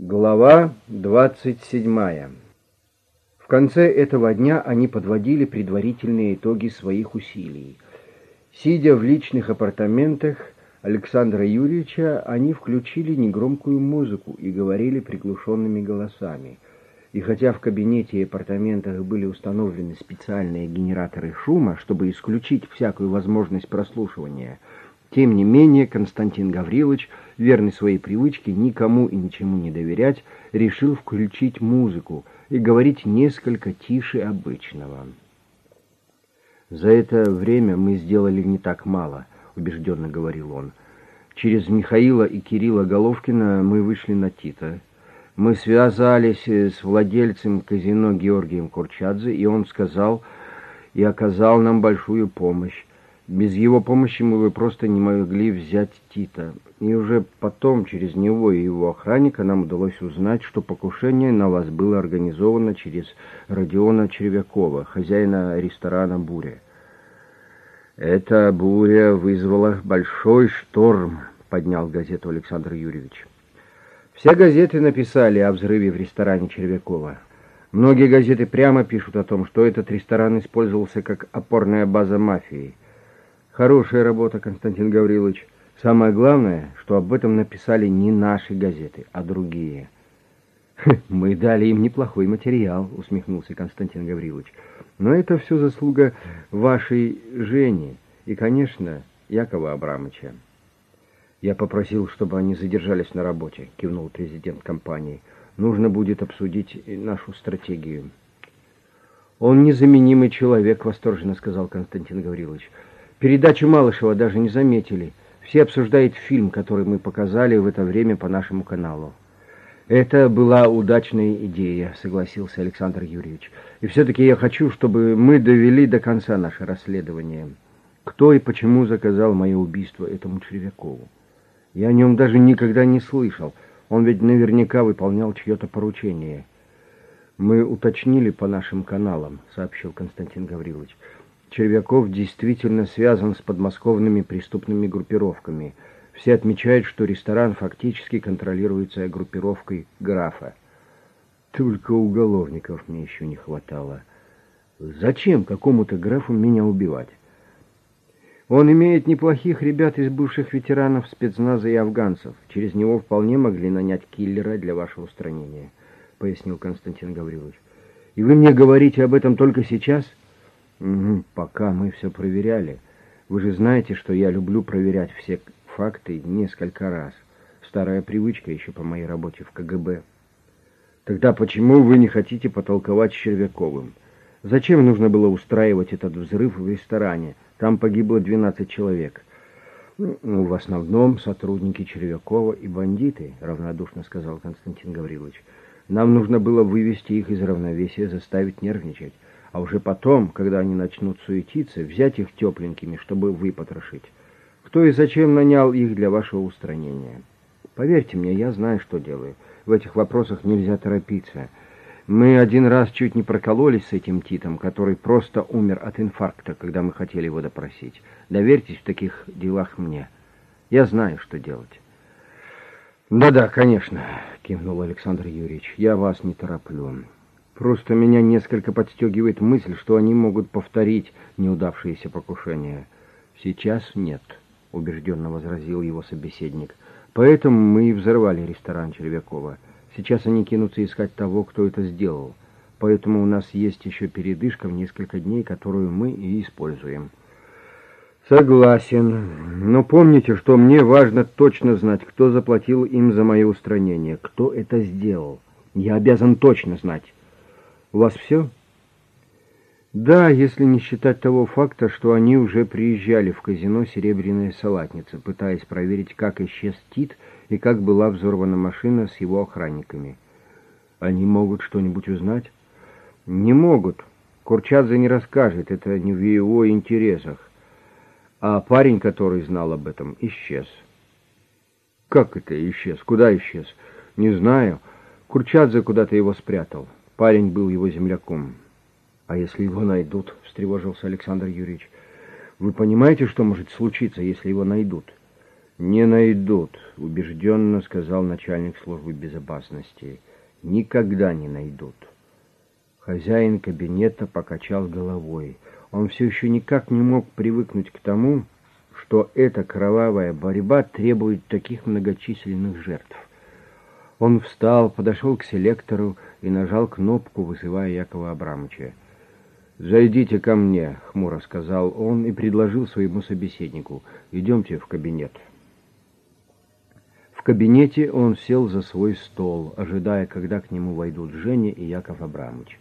Глава 27. В конце этого дня они подводили предварительные итоги своих усилий. Сидя в личных апартаментах Александра Юрьевича, они включили негромкую музыку и говорили приглушенными голосами. И хотя в кабинете и апартаментах были установлены специальные генераторы шума, чтобы исключить всякую возможность прослушивания, тем не менее, Константин Гаврилович, верный своей привычке никому и ничему не доверять, решил включить музыку и говорить несколько тише обычного. «За это время мы сделали не так мало», — убежденно говорил он. «Через Михаила и Кирилла Головкина мы вышли на Тита. Мы связались с владельцем казино Георгием Курчадзе, и он сказал и оказал нам большую помощь. Без его помощи мы бы просто не могли взять Тита. И уже потом, через него и его охранника, нам удалось узнать, что покушение на вас было организовано через Родиона Червякова, хозяина ресторана «Буря». «Эта буря вызвала большой шторм», — поднял газету Александр Юрьевич. Все газеты написали о взрыве в ресторане Червякова. Многие газеты прямо пишут о том, что этот ресторан использовался как опорная база мафии — Хорошая работа, Константин Гаврилович. Самое главное, что об этом написали не наши газеты, а другие. «Мы дали им неплохой материал», — усмехнулся Константин Гаврилович. «Но это все заслуга вашей Жени и, конечно, Якова Абрамовича». «Я попросил, чтобы они задержались на работе», — кивнул президент компании. «Нужно будет обсудить нашу стратегию». «Он незаменимый человек», — восторженно сказал Константин Гаврилович. Передачу Малышева даже не заметили. Все обсуждают фильм, который мы показали в это время по нашему каналу. Это была удачная идея, согласился Александр Юрьевич. И все-таки я хочу, чтобы мы довели до конца наше расследование. Кто и почему заказал мое убийство этому Червякову? Я о нем даже никогда не слышал. Он ведь наверняка выполнял чье-то поручение. Мы уточнили по нашим каналам, сообщил Константин Гаврилович. Червяков действительно связан с подмосковными преступными группировками. Все отмечают, что ресторан фактически контролируется группировкой графа. Только уголовников мне еще не хватало. Зачем какому-то графу меня убивать? Он имеет неплохих ребят из бывших ветеранов спецназа и афганцев. Через него вполне могли нанять киллера для вашего устранения, пояснил Константин Гаврилович. И вы мне говорите об этом только сейчас? — Угу, пока мы все проверяли. Вы же знаете, что я люблю проверять все факты несколько раз. Старая привычка еще по моей работе в КГБ. Тогда почему вы не хотите потолковать с Червяковым? Зачем нужно было устраивать этот взрыв в ресторане? Там погибло 12 человек. Ну, в основном сотрудники Червякова и бандиты, равнодушно сказал Константин Гаврилович. Нам нужно было вывести их из равновесия, заставить нервничать а уже потом, когда они начнут суетиться, взять их тепленькими, чтобы выпотрошить. Кто и зачем нанял их для вашего устранения? Поверьте мне, я знаю, что делаю. В этих вопросах нельзя торопиться. Мы один раз чуть не прокололись с этим Титом, который просто умер от инфаркта, когда мы хотели его допросить. Доверьтесь в таких делах мне. Я знаю, что делать. «Да-да, конечно», — кивнул Александр Юрьевич. «Я вас не тороплю». Просто меня несколько подстегивает мысль, что они могут повторить неудавшиеся покушения. Сейчас нет, убежденно возразил его собеседник. Поэтому мы и взорвали ресторан Червякова. Сейчас они кинутся искать того, кто это сделал. Поэтому у нас есть еще передышка в несколько дней, которую мы и используем. Согласен. Но помните, что мне важно точно знать, кто заплатил им за мое устранение, кто это сделал. Я обязан точно знать. У вас все? Да, если не считать того факта, что они уже приезжали в казино «Серебряная салатница», пытаясь проверить, как исчез Тит и как была взорвана машина с его охранниками. Они могут что-нибудь узнать? Не могут. Курчадзе не расскажет, это не в его интересах. А парень, который знал об этом, исчез. Как это исчез? Куда исчез? Не знаю. Курчадзе куда-то его спрятал. Парень был его земляком. А если его найдут, встревожился Александр Юрьевич. Вы понимаете, что может случиться, если его найдут? «Не найдут», — убежденно сказал начальник службы безопасности. «Никогда не найдут». Хозяин кабинета покачал головой. Он все еще никак не мог привыкнуть к тому, что эта кровавая борьба требует таких многочисленных жертв. Он встал, подошел к селектору и нажал кнопку, вызывая Якова Абрамовича. «Зайдите ко мне», — хмуро сказал он и предложил своему собеседнику. «Идемте в кабинет». В кабинете он сел за свой стол, ожидая, когда к нему войдут Женя и Яков Абрамович.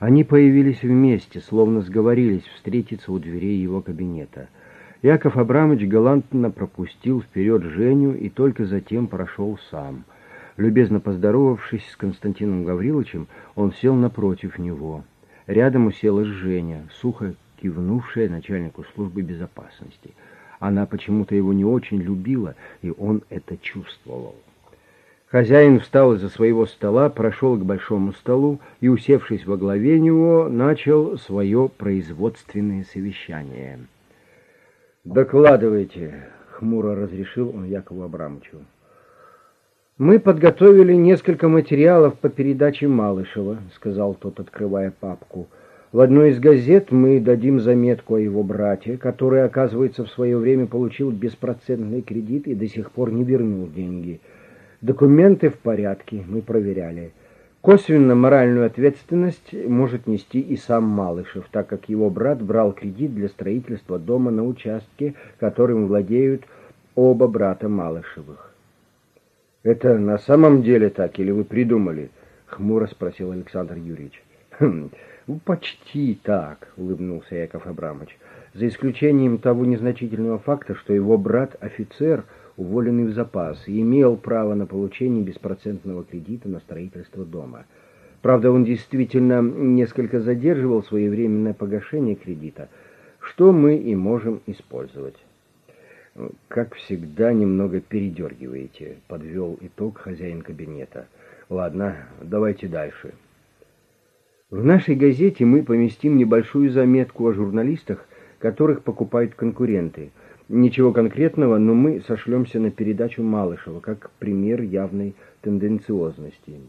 Они появились вместе, словно сговорились встретиться у дверей его кабинета. Яков Абрамович галантно пропустил вперед Женю и только затем прошел сам. Любезно поздоровавшись с Константином Гавриловичем, он сел напротив него. Рядом уселась Женя, сухо кивнувшая начальнику службы безопасности — она почему-то его не очень любила, и он это чувствовал. Хозяин встал из-за своего стола, прошел к большому столу и, усевшись во главе него, начал свое производственное совещание. «Докладывайте», — хмуро разрешил он Якову Абрамовичу. «Мы подготовили несколько материалов по передаче Малышева», — сказал тот, открывая папку. В одной из газет мы дадим заметку о его брате, который, оказывается, в свое время получил беспроцентный кредит и до сих пор не вернул деньги. Документы в порядке, мы проверяли. Косвенно моральную ответственность может нести и сам Малышев, так как его брат брал кредит для строительства дома на участке, которым владеют оба брата Малышевых. «Это на самом деле так, или вы придумали?» — хмуро спросил Александр Юрьевич. «Хм, ну, «Почти так», — улыбнулся Яков Абрамович, «за исключением того незначительного факта, что его брат — офицер, уволенный в запас, имел право на получение беспроцентного кредита на строительство дома. Правда, он действительно несколько задерживал своевременное погашение кредита, что мы и можем использовать». «Как всегда, немного передергиваете», — подвел итог хозяин кабинета. «Ладно, давайте дальше». В нашей газете мы поместим небольшую заметку о журналистах, которых покупают конкуренты. Ничего конкретного, но мы сошлемся на передачу Малышева как пример явной тенденциозности.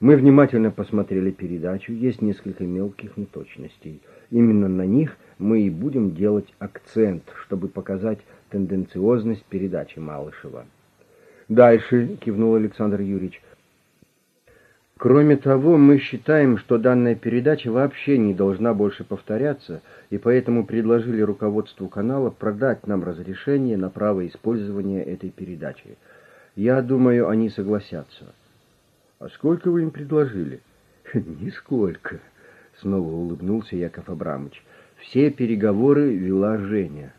Мы внимательно посмотрели передачу, есть несколько мелких неточностей. Именно на них мы и будем делать акцент, чтобы показать тенденциозность передачи Малышева. «Дальше», — кивнул Александр Юрьевич, Кроме того, мы считаем, что данная передача вообще не должна больше повторяться, и поэтому предложили руководству канала продать нам разрешение на право использования этой передачи. Я думаю, они согласятся. А сколько вы им предложили? Нисколько, снова улыбнулся Яков Абрамович. Все переговоры вела Женя.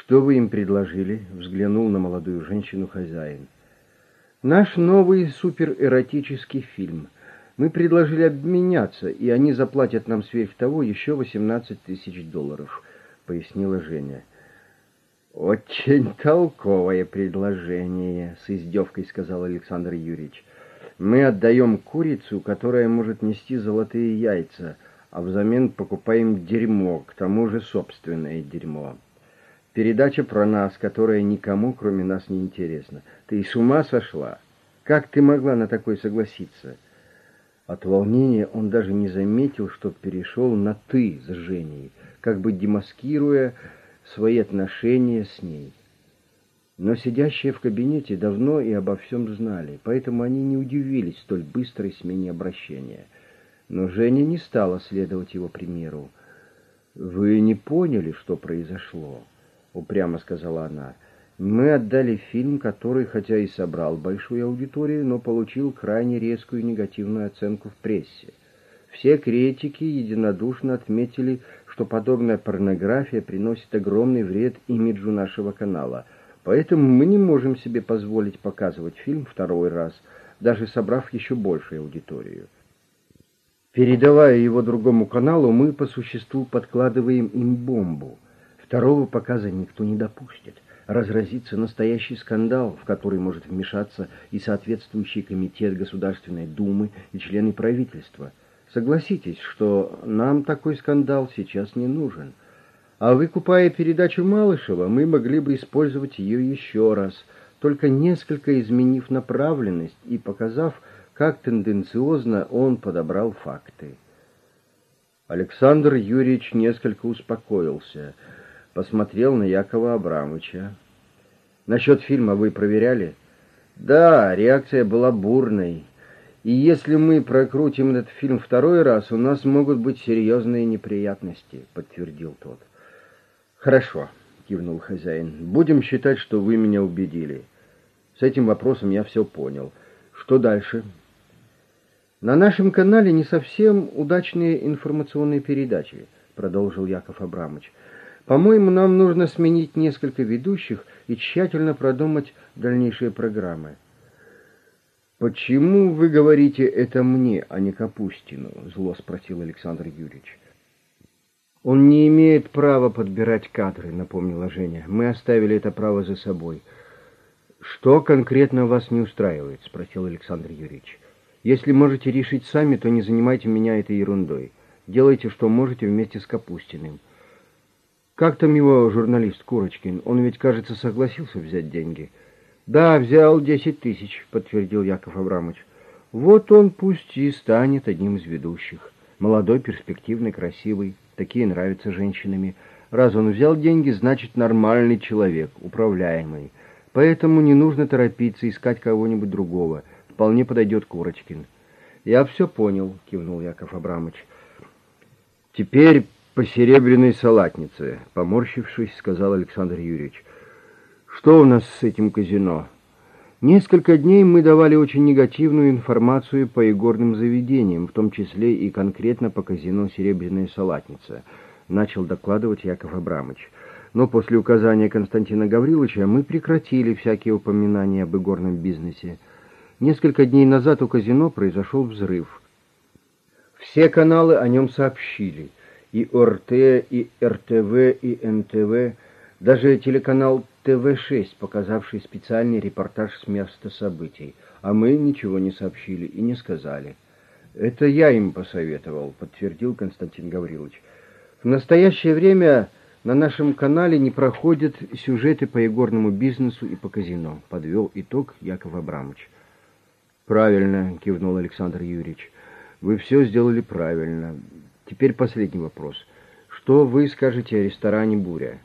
Что вы им предложили? Взглянул на молодую женщину хозяин. Наш новый суперэротический фильм. Мы предложили обменяться, и они заплатят нам сверх того еще 18 тысяч долларов, пояснила Женя. Очень толковое предложение, с издевкой сказал Александр Юрьевич. Мы отдаем курицу, которая может нести золотые яйца, а взамен покупаем дерьмо, к тому же собственное дерьмо. Передача про нас, которая никому, кроме нас, не интересна. Ты с ума сошла? Как ты могла на такой согласиться? От волнения он даже не заметил, что перешел на «ты» с Женей, как бы демаскируя свои отношения с ней. Но сидящие в кабинете давно и обо всем знали, поэтому они не удивились столь быстрой смене обращения. Но Женя не стала следовать его примеру. «Вы не поняли, что произошло?» Упрямо сказала она. Мы отдали фильм, который, хотя и собрал большую аудиторию, но получил крайне резкую негативную оценку в прессе. Все критики единодушно отметили, что подобная порнография приносит огромный вред имиджу нашего канала. Поэтому мы не можем себе позволить показывать фильм второй раз, даже собрав еще большую аудиторию. Передавая его другому каналу, мы по существу подкладываем им бомбу – Второго показа никто не допустит. Разразится настоящий скандал, в который может вмешаться и соответствующий комитет Государственной Думы и члены правительства. Согласитесь, что нам такой скандал сейчас не нужен. А выкупая передачу Малышева, мы могли бы использовать ее еще раз, только несколько изменив направленность и показав, как тенденциозно он подобрал факты. Александр Юрьевич несколько успокоился, посмотрел на Якова Абрамовича. «Насчет фильма вы проверяли?» «Да, реакция была бурной. И если мы прокрутим этот фильм второй раз, у нас могут быть серьезные неприятности», — подтвердил тот. «Хорошо», — кивнул хозяин. «Будем считать, что вы меня убедили. С этим вопросом я все понял. Что дальше?» «На нашем канале не совсем удачные информационные передачи», — продолжил Яков Абрамович. «По-моему, нам нужно сменить несколько ведущих и тщательно продумать дальнейшие программы». «Почему вы говорите это мне, а не Капустину?» — зло спросил Александр Юрьевич. «Он не имеет права подбирать кадры», — напомнила Женя. «Мы оставили это право за собой». «Что конкретно вас не устраивает?» — спросил Александр Юрьевич. «Если можете решить сами, то не занимайте меня этой ерундой. Делайте, что можете вместе с Капустиным». «Как там его журналист Курочкин? Он ведь, кажется, согласился взять деньги». «Да, взял десять тысяч», — подтвердил Яков Абрамович. «Вот он пусть и станет одним из ведущих. Молодой, перспективный, красивый. Такие нравятся женщинами. Раз он взял деньги, значит, нормальный человек, управляемый. Поэтому не нужно торопиться искать кого-нибудь другого. Вполне подойдет Курочкин». «Я все понял», — кивнул Яков Абрамович. «Теперь по серебряной салатнице», — поморщившись, сказал Александр Юрьевич. Что у нас с этим казино? Несколько дней мы давали очень негативную информацию по игорным заведениям, в том числе и конкретно по казино «Серебряная салатница», начал докладывать Яков Абрамович. Но после указания Константина Гавриловича мы прекратили всякие упоминания об игорном бизнесе. Несколько дней назад у казино произошел взрыв. Все каналы о нем сообщили. И ОРТ, и РТВ, и НТВ, даже телеканал ТВ-6, показавший специальный репортаж с места событий, а мы ничего не сообщили и не сказали. «Это я им посоветовал», — подтвердил Константин Гаврилович. «В настоящее время на нашем канале не проходят сюжеты по игорному бизнесу и по казино», — подвел итог Яков Абрамович. «Правильно», — кивнул Александр Юрьевич. «Вы все сделали правильно. Теперь последний вопрос. Что вы скажете о ресторане «Буря»?»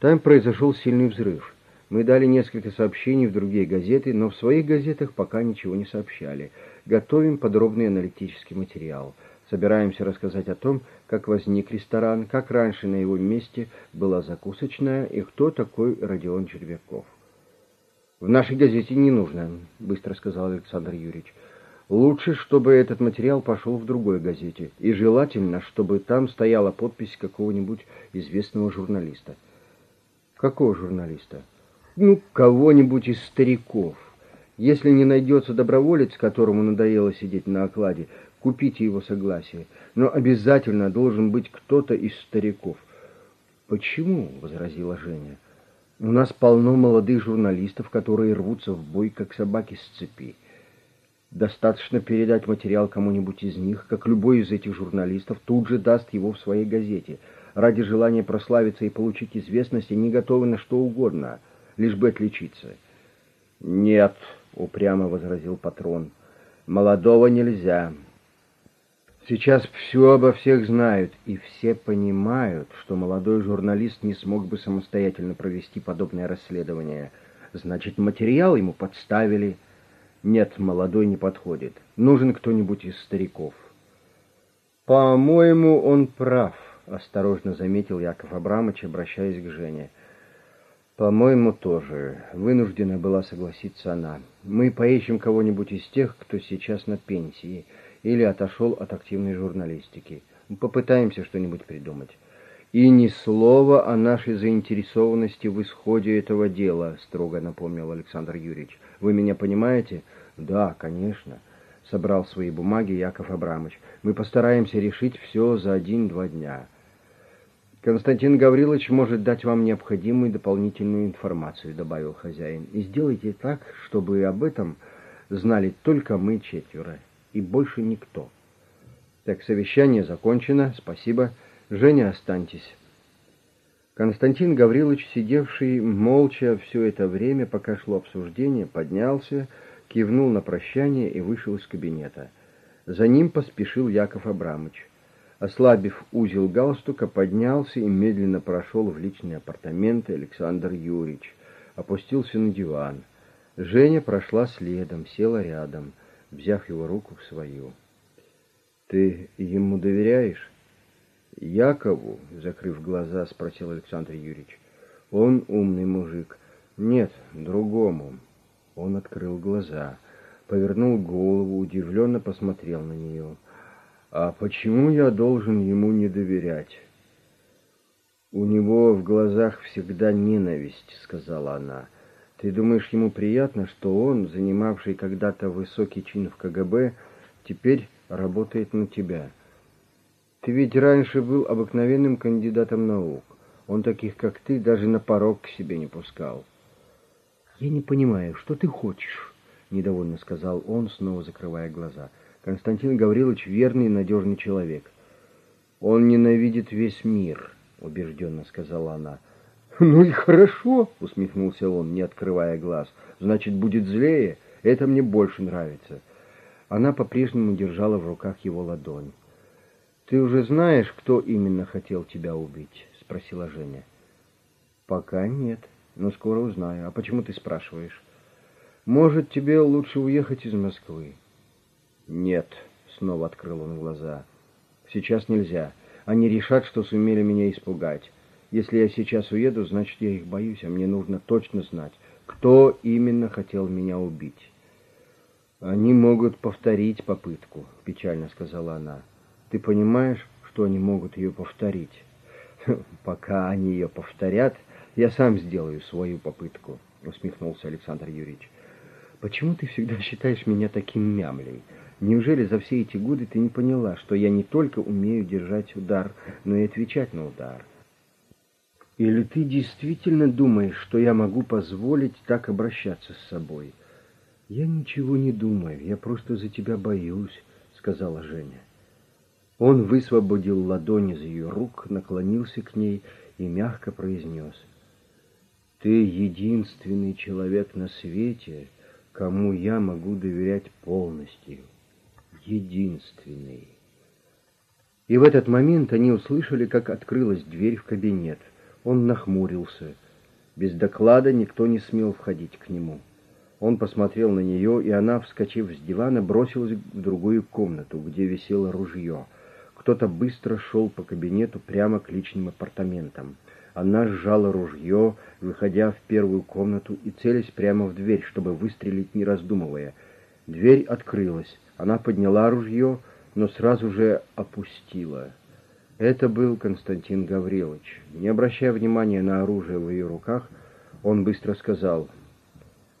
Там произошел сильный взрыв. Мы дали несколько сообщений в другие газеты, но в своих газетах пока ничего не сообщали. Готовим подробный аналитический материал. Собираемся рассказать о том, как возник ресторан, как раньше на его месте была закусочная и кто такой Родион Червяков. «В нашей газете не нужно», — быстро сказал Александр Юрьевич. «Лучше, чтобы этот материал пошел в другой газете, и желательно, чтобы там стояла подпись какого-нибудь известного журналиста». Какого журналиста? Ну, кого-нибудь из стариков. Если не найдется доброволец, которому надоело сидеть на окладе, купите его согласие. Но обязательно должен быть кто-то из стариков. Почему? — возразила Женя. У нас полно молодых журналистов, которые рвутся в бой, как собаки с цепи. Достаточно передать материал кому-нибудь из них, как любой из этих журналистов тут же даст его в своей газете — ради желания прославиться и получить известность, они готовы на что угодно, лишь бы отличиться. «Нет», — упрямо возразил патрон, — «молодого нельзя». Сейчас все обо всех знают, и все понимают, что молодой журналист не смог бы самостоятельно провести подобное расследование. Значит, материал ему подставили. Нет, молодой не подходит. Нужен кто-нибудь из стариков. По-моему, он прав. — осторожно заметил Яков Абрамович, обращаясь к Жене. «По-моему, тоже. Вынуждена была согласиться она. Мы поищем кого-нибудь из тех, кто сейчас на пенсии или отошел от активной журналистики. Попытаемся что-нибудь придумать». «И ни слова о нашей заинтересованности в исходе этого дела», — строго напомнил Александр Юрьевич. «Вы меня понимаете?» «Да, конечно», — собрал свои бумаги Яков Абрамович. «Мы постараемся решить все за один-два дня». Константин Гаврилович может дать вам необходимую дополнительную информацию, добавил хозяин. И сделайте так, чтобы об этом знали только мы четверо и больше никто. Так, совещание закончено. Спасибо. Женя, останьтесь. Константин Гаврилович, сидевший молча все это время, пока шло обсуждение, поднялся, кивнул на прощание и вышел из кабинета. За ним поспешил Яков Абрамович. Ослабив узел галстука, поднялся и медленно прошел в личные апартаменты Александр Юрьевич. Опустился на диван. Женя прошла следом, села рядом, взяв его руку в свою. «Ты ему доверяешь?» «Якову?» — закрыв глаза, спросил Александр Юрьевич. «Он умный мужик». «Нет, другому». Он открыл глаза, повернул голову, удивленно посмотрел на нее. «А почему я должен ему не доверять?» «У него в глазах всегда ненависть», — сказала она. «Ты думаешь, ему приятно, что он, занимавший когда-то высокий чин в КГБ, теперь работает на тебя?» Ты ведь раньше был обыкновенным кандидатом наук. Он таких, как ты, даже на порог к себе не пускал. Я не понимаю, что ты хочешь, недовольно сказал он, снова закрывая глаза. Константин Гаврилович верный и надежный человек. Он ненавидит весь мир, убежденно сказала она. Ну и хорошо, усмехнулся он, не открывая глаз. Значит, будет злее. Это мне больше нравится. Она по-прежнему держала в руках его ладонь. «Ты уже знаешь, кто именно хотел тебя убить?» — спросила Женя. «Пока нет, но скоро узнаю. А почему ты спрашиваешь?» «Может, тебе лучше уехать из Москвы?» «Нет», — снова открыл он глаза. «Сейчас нельзя. Они решат, что сумели меня испугать. Если я сейчас уеду, значит, я их боюсь, а мне нужно точно знать, кто именно хотел меня убить». «Они могут повторить попытку», — печально сказала она. Ты понимаешь, что они могут ее повторить? Пока они ее повторят, я сам сделаю свою попытку, усмехнулся Александр Юрьевич. Почему ты всегда считаешь меня таким мямлей? Неужели за все эти годы ты не поняла, что я не только умею держать удар, но и отвечать на удар? Или ты действительно думаешь, что я могу позволить так обращаться с собой? Я ничего не думаю, я просто за тебя боюсь, сказала Женя. Он высвободил ладонь из ее рук, наклонился к ней и мягко произнес. «Ты единственный человек на свете, кому я могу доверять полностью. Единственный». И в этот момент они услышали, как открылась дверь в кабинет. Он нахмурился. Без доклада никто не смел входить к нему. Он посмотрел на нее, и она, вскочив с дивана, бросилась в другую комнату, где висело ружье — кто-то быстро шел по кабинету прямо к личным апартаментам. Она сжала ружье, выходя в первую комнату и целясь прямо в дверь, чтобы выстрелить, не раздумывая. Дверь открылась. Она подняла ружье, но сразу же опустила. Это был Константин Гаврилович. Не обращая внимания на оружие в ее руках, он быстро сказал,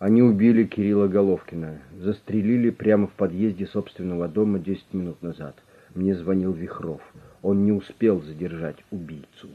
«Они убили Кирилла Головкина, застрелили прямо в подъезде собственного дома десять минут назад». Мне звонил Вихров. Он не успел задержать убийцу.